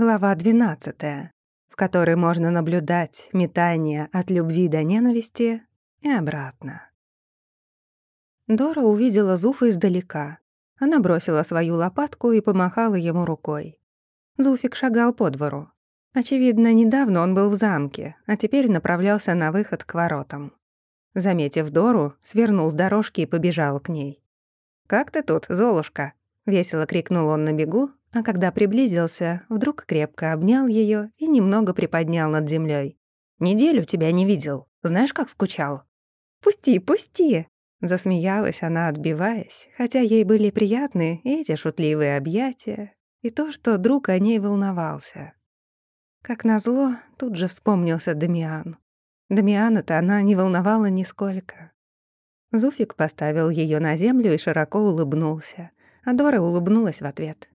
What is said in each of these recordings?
Глава 12, в которой можно наблюдать метание от любви до ненависти и обратно. Дора увидела Зуфа издалека. Она бросила свою лопатку и помахала ему рукой. Зуфик шагал по двору. Очевидно, недавно он был в замке, а теперь направлялся на выход к воротам. Заметив Дору, свернул с дорожки и побежал к ней. «Как ты тут, Золушка?» — весело крикнул он на бегу, а когда приблизился, вдруг крепко обнял ее и немного приподнял над землей. «Неделю тебя не видел. Знаешь, как скучал?» «Пусти, пусти!» Засмеялась она, отбиваясь, хотя ей были приятны эти шутливые объятия, и то, что друг о ней волновался. Как назло, тут же вспомнился Дамиан. Дамиана-то она не волновала нисколько. Зуфик поставил ее на землю и широко улыбнулся, а Дора улыбнулась в ответ.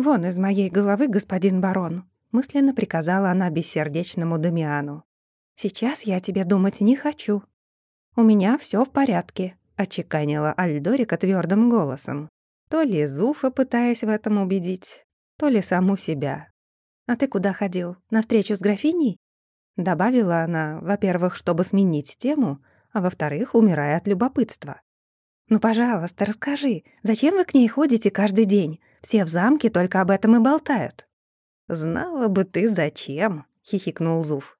«Вон из моей головы, господин барон», — мысленно приказала она бессердечному Дамиану. «Сейчас я тебе думать не хочу. У меня все в порядке», — отчеканила Альдорика твердым голосом. То ли Зуфа, пытаясь в этом убедить, то ли саму себя. «А ты куда ходил? На встречу с графиней?» Добавила она, во-первых, чтобы сменить тему, а во-вторых, умирая от любопытства. «Ну, пожалуйста, расскажи, зачем вы к ней ходите каждый день? Все в замке только об этом и болтают». «Знала бы ты, зачем», — хихикнул Зуф.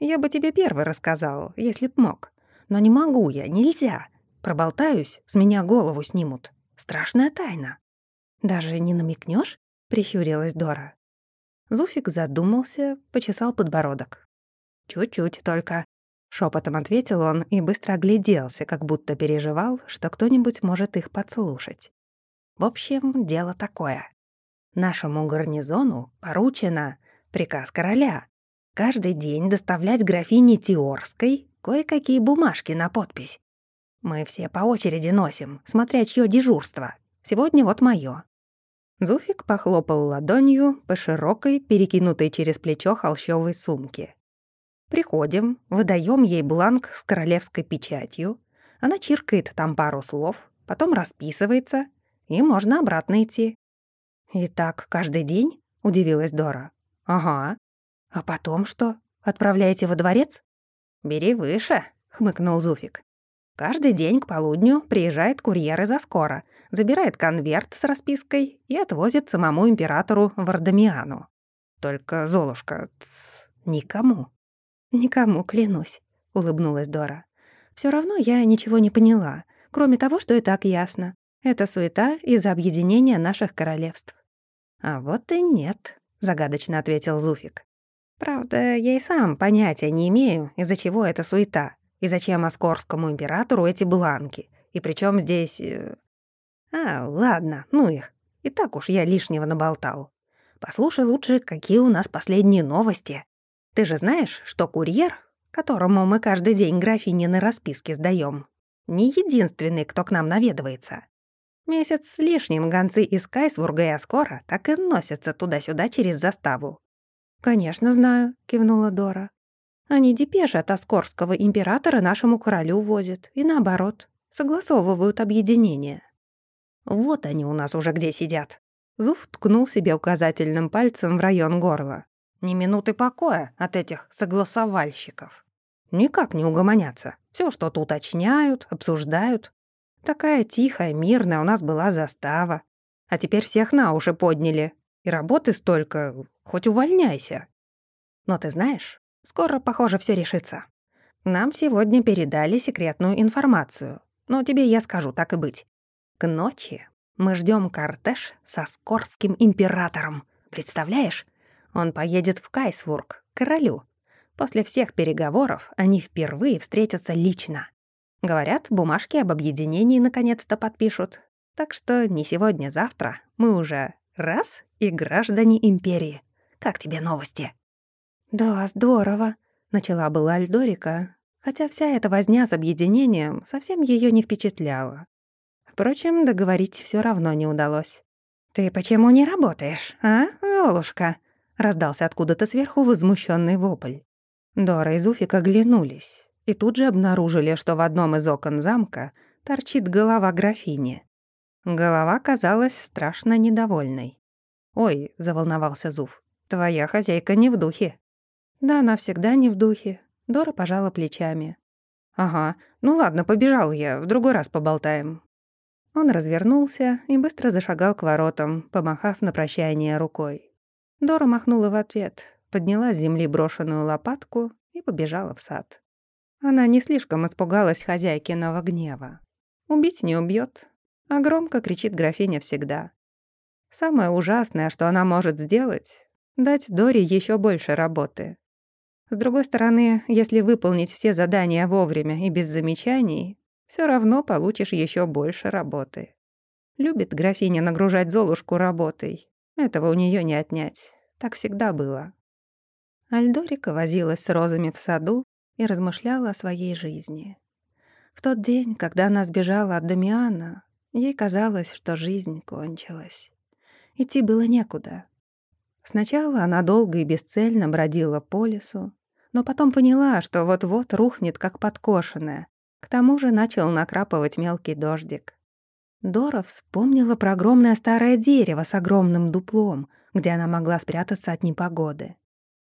«Я бы тебе первый рассказал, если б мог. Но не могу я, нельзя. Проболтаюсь, с меня голову снимут. Страшная тайна». «Даже не намекнешь? прищурилась Дора. Зуфик задумался, почесал подбородок. «Чуть-чуть только», — шепотом ответил он и быстро огляделся, как будто переживал, что кто-нибудь может их подслушать. В общем, дело такое. Нашему гарнизону поручено приказ короля каждый день доставлять графине Теорской кое-какие бумажки на подпись. Мы все по очереди носим, смотря чье дежурство. Сегодня вот моё. Зуфик похлопал ладонью по широкой, перекинутой через плечо холщовой сумке. Приходим, выдаем ей бланк с королевской печатью. Она чиркает там пару слов, потом расписывается — и можно обратно идти». «И так каждый день?» — удивилась Дора. «Ага. А потом что? Отправляете во дворец?» «Бери выше», — хмыкнул Зуфик. «Каждый день к полудню приезжает курьер из Аскора, забирает конверт с распиской и отвозит самому императору Вардамиану. Только, Золушка, тс, никому». «Никому, клянусь», — улыбнулась Дора. Все равно я ничего не поняла, кроме того, что и так ясно. Это суета из-за объединения наших королевств». «А вот и нет», — загадочно ответил Зуфик. «Правда, я и сам понятия не имею, из-за чего эта суета, и зачем Оскорскому императору эти бланки, и причем здесь... Э, а, ладно, ну их, и так уж я лишнего наболтал. Послушай лучше, какие у нас последние новости. Ты же знаешь, что курьер, которому мы каждый день графинины расписки сдаем, не единственный, кто к нам наведывается. Месяц с лишним гонцы из Кайсвурга и Аскора так и носятся туда-сюда через заставу. «Конечно знаю», — кивнула Дора. «Они депеши от Аскорского императора нашему королю возят, и наоборот, согласовывают объединение». «Вот они у нас уже где сидят». Зуф ткнул себе указательным пальцем в район горла. «Ни минуты покоя от этих согласовальщиков. Никак не угомонятся. Все что-то уточняют, обсуждают, Такая тихая, мирная у нас была застава. А теперь всех на уши подняли. И работы столько, хоть увольняйся. Но ты знаешь, скоро, похоже, все решится. Нам сегодня передали секретную информацию. Но тебе я скажу, так и быть. К ночи мы ждем кортеж со Скорским императором. Представляешь? Он поедет в Кайсвург, королю. После всех переговоров они впервые встретятся лично. Говорят, бумажки об объединении наконец-то подпишут. Так что не сегодня-завтра мы уже раз и граждане империи. Как тебе новости?» «Да, здорово», — начала была Альдорика, хотя вся эта возня с объединением совсем ее не впечатляла. Впрочем, договорить все равно не удалось. «Ты почему не работаешь, а, Золушка?» — раздался откуда-то сверху возмущенный вопль. Дора и Зуфик оглянулись и тут же обнаружили, что в одном из окон замка торчит голова графини. Голова казалась страшно недовольной. «Ой», — заволновался Зуф, — Твоя хозяйка не в духе». «Да, она всегда не в духе». Дора пожала плечами. «Ага, ну ладно, побежал я, в другой раз поболтаем». Он развернулся и быстро зашагал к воротам, помахав на прощание рукой. Дора махнула в ответ, подняла с земли брошенную лопатку и побежала в сад. Она не слишком испугалась хозяйкиного гнева. Убить не убьет, а громко кричит графиня всегда. Самое ужасное, что она может сделать — дать Доре еще больше работы. С другой стороны, если выполнить все задания вовремя и без замечаний, все равно получишь еще больше работы. Любит графиня нагружать Золушку работой. Этого у нее не отнять. Так всегда было. Альдорика возилась с розами в саду и размышляла о своей жизни. В тот день, когда она сбежала от Дамиана, ей казалось, что жизнь кончилась. Идти было некуда. Сначала она долго и бесцельно бродила по лесу, но потом поняла, что вот-вот рухнет, как подкошенная. К тому же начал накрапывать мелкий дождик. Дора вспомнила про огромное старое дерево с огромным дуплом, где она могла спрятаться от непогоды.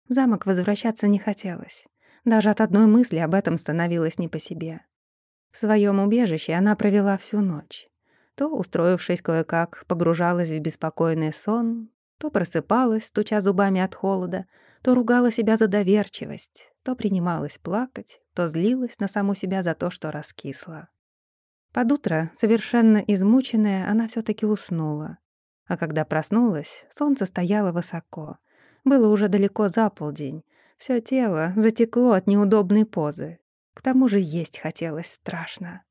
В замок возвращаться не хотелось. Даже от одной мысли об этом становилось не по себе. В своем убежище она провела всю ночь. То, устроившись кое-как, погружалась в беспокойный сон, то просыпалась, стуча зубами от холода, то ругала себя за доверчивость, то принималась плакать, то злилась на саму себя за то, что раскисла. Под утро, совершенно измученная, она все таки уснула. А когда проснулась, солнце стояло высоко. Было уже далеко за полдень. Все тело затекло от неудобной позы. К тому же есть хотелось страшно.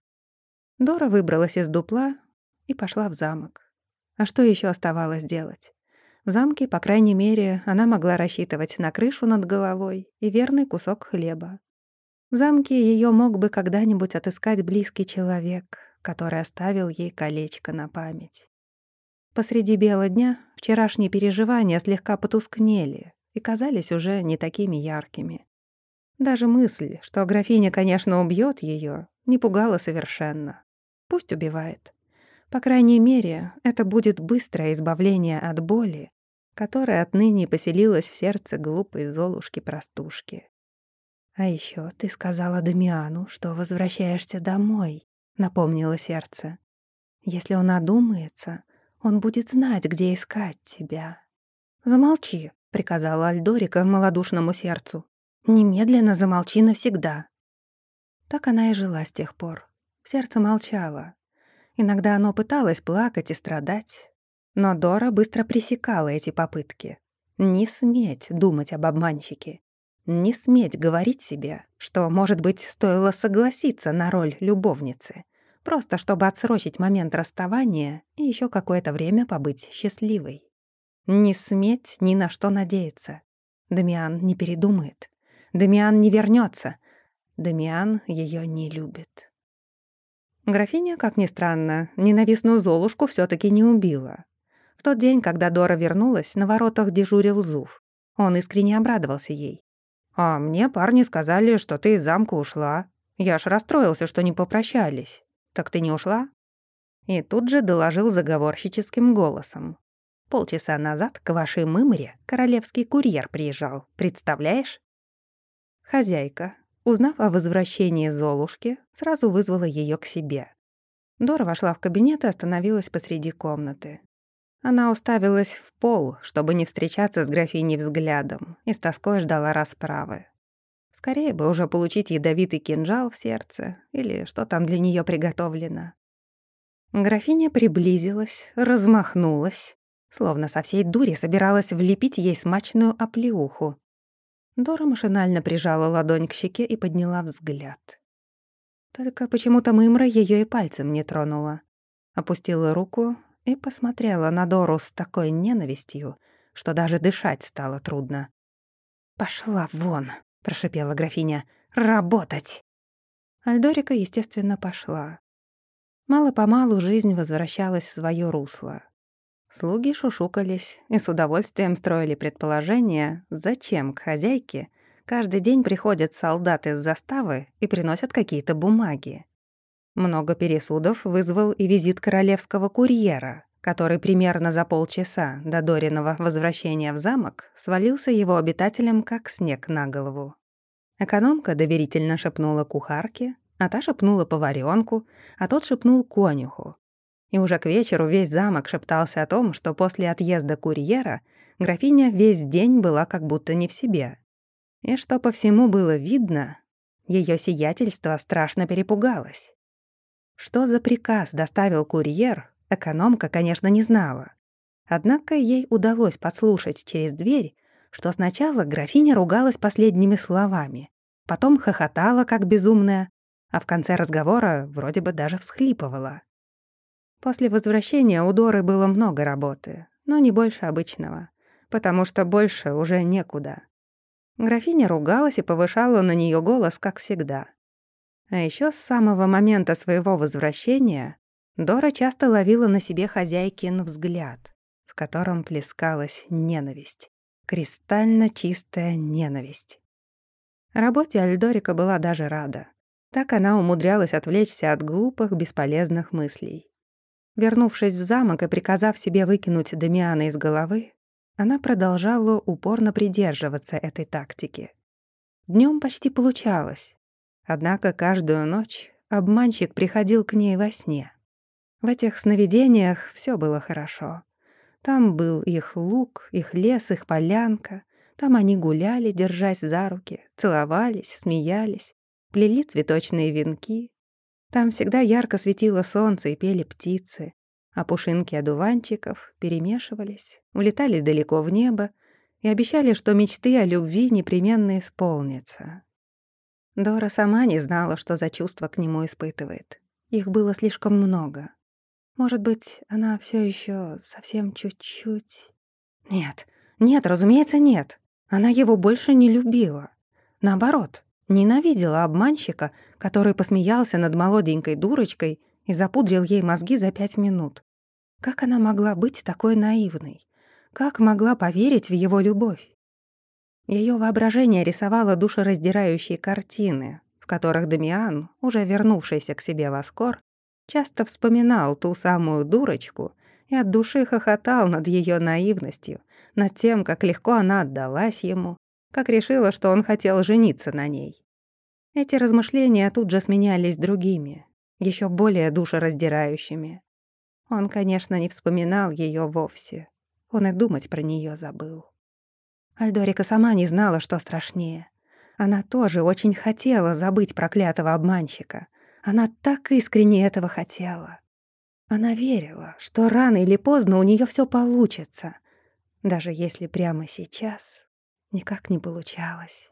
Дора выбралась из дупла и пошла в замок. А что еще оставалось делать? В замке, по крайней мере, она могла рассчитывать на крышу над головой и верный кусок хлеба. В замке ее мог бы когда-нибудь отыскать близкий человек, который оставил ей колечко на память. Посреди бела дня вчерашние переживания слегка потускнели и казались уже не такими яркими. Даже мысль, что графиня, конечно, убьет ее, не пугала совершенно. Пусть убивает. По крайней мере, это будет быстрое избавление от боли, которая отныне поселилась в сердце глупой Золушки-простушки. «А еще ты сказала Дамиану, что возвращаешься домой», — напомнило сердце. «Если он одумается, он будет знать, где искать тебя». «Замолчи», — приказала Альдорика малодушному сердцу. «Немедленно замолчи навсегда». Так она и жила с тех пор. Сердце молчало, Иногда оно пыталось плакать и страдать, но Дора быстро пресекала эти попытки. Не сметь думать об обманщике. Не сметь говорить себе, что, может быть, стоило согласиться на роль любовницы, просто чтобы отсрочить момент расставания и еще какое-то время побыть счастливой. Не сметь ни на что надеяться. Дамиан не передумает. Дамиан не вернется. Дамиан ее не любит. Графиня, как ни странно, ненавистную Золушку все таки не убила. В тот день, когда Дора вернулась, на воротах дежурил Зуф. Он искренне обрадовался ей. «А мне парни сказали, что ты из замка ушла. Я аж расстроился, что не попрощались. Так ты не ушла?» И тут же доложил заговорщическим голосом. «Полчаса назад к вашей мымре королевский курьер приезжал. Представляешь?» Хозяйка, Узнав о возвращении Золушки, сразу вызвала ее к себе. Дора вошла в кабинет и остановилась посреди комнаты. Она уставилась в пол, чтобы не встречаться с графиней взглядом, и с тоской ждала расправы. Скорее бы уже получить ядовитый кинжал в сердце или что там для нее приготовлено. Графиня приблизилась, размахнулась, словно со всей дури собиралась влепить ей смачную оплеуху. Дора машинально прижала ладонь к щеке и подняла взгляд. Только почему-то Мымра ее и пальцем не тронула. Опустила руку и посмотрела на Дору с такой ненавистью, что даже дышать стало трудно. «Пошла вон!» — прошипела графиня. «Работать!» Альдорика, естественно, пошла. Мало-помалу жизнь возвращалась в своё русло. Слуги шушукались и с удовольствием строили предположение, зачем к хозяйке каждый день приходят солдаты с заставы и приносят какие-то бумаги. Много пересудов вызвал и визит королевского курьера, который примерно за полчаса до Дориного возвращения в замок свалился его обитателям как снег на голову. Экономка доверительно шепнула кухарке, а та шепнула поваренку, а тот шепнул конюху. И уже к вечеру весь замок шептался о том, что после отъезда курьера графиня весь день была как будто не в себе. И что по всему было видно, ее сиятельство страшно перепугалось. Что за приказ доставил курьер, экономка, конечно, не знала. Однако ей удалось подслушать через дверь, что сначала графиня ругалась последними словами, потом хохотала, как безумная, а в конце разговора вроде бы даже всхлипывала. После возвращения у Доры было много работы, но не больше обычного, потому что больше уже некуда. Графиня ругалась и повышала на нее голос, как всегда. А еще с самого момента своего возвращения Дора часто ловила на себе хозяйкин взгляд, в котором плескалась ненависть. Кристально чистая ненависть. Работе Альдорика была даже рада. Так она умудрялась отвлечься от глупых, бесполезных мыслей. Вернувшись в замок и приказав себе выкинуть Дамиана из головы, она продолжала упорно придерживаться этой тактики. Днем почти получалось. Однако каждую ночь обманщик приходил к ней во сне. В этих сновидениях все было хорошо. Там был их луг, их лес, их полянка. Там они гуляли, держась за руки, целовались, смеялись, плели цветочные венки. Там всегда ярко светило солнце и пели птицы а пушинки одуванчиков перемешивались, улетали далеко в небо и обещали, что мечты о любви непременно исполнятся. Дора сама не знала, что за чувства к нему испытывает. Их было слишком много. Может быть, она все еще совсем чуть-чуть... Нет, нет, разумеется, нет. Она его больше не любила. Наоборот, ненавидела обманщика, который посмеялся над молоденькой дурочкой и запудрил ей мозги за пять минут. Как она могла быть такой наивной? Как могла поверить в его любовь? Ее воображение рисовало душераздирающие картины, в которых Дамиан, уже вернувшийся к себе в Аскор, часто вспоминал ту самую дурочку и от души хохотал над ее наивностью, над тем, как легко она отдалась ему, как решила, что он хотел жениться на ней. Эти размышления тут же сменялись другими, еще более душераздирающими. Он, конечно, не вспоминал ее вовсе. Он и думать про нее забыл. Альдорика сама не знала, что страшнее. Она тоже очень хотела забыть проклятого обманщика. Она так искренне этого хотела. Она верила, что рано или поздно у нее все получится, даже если прямо сейчас никак не получалось.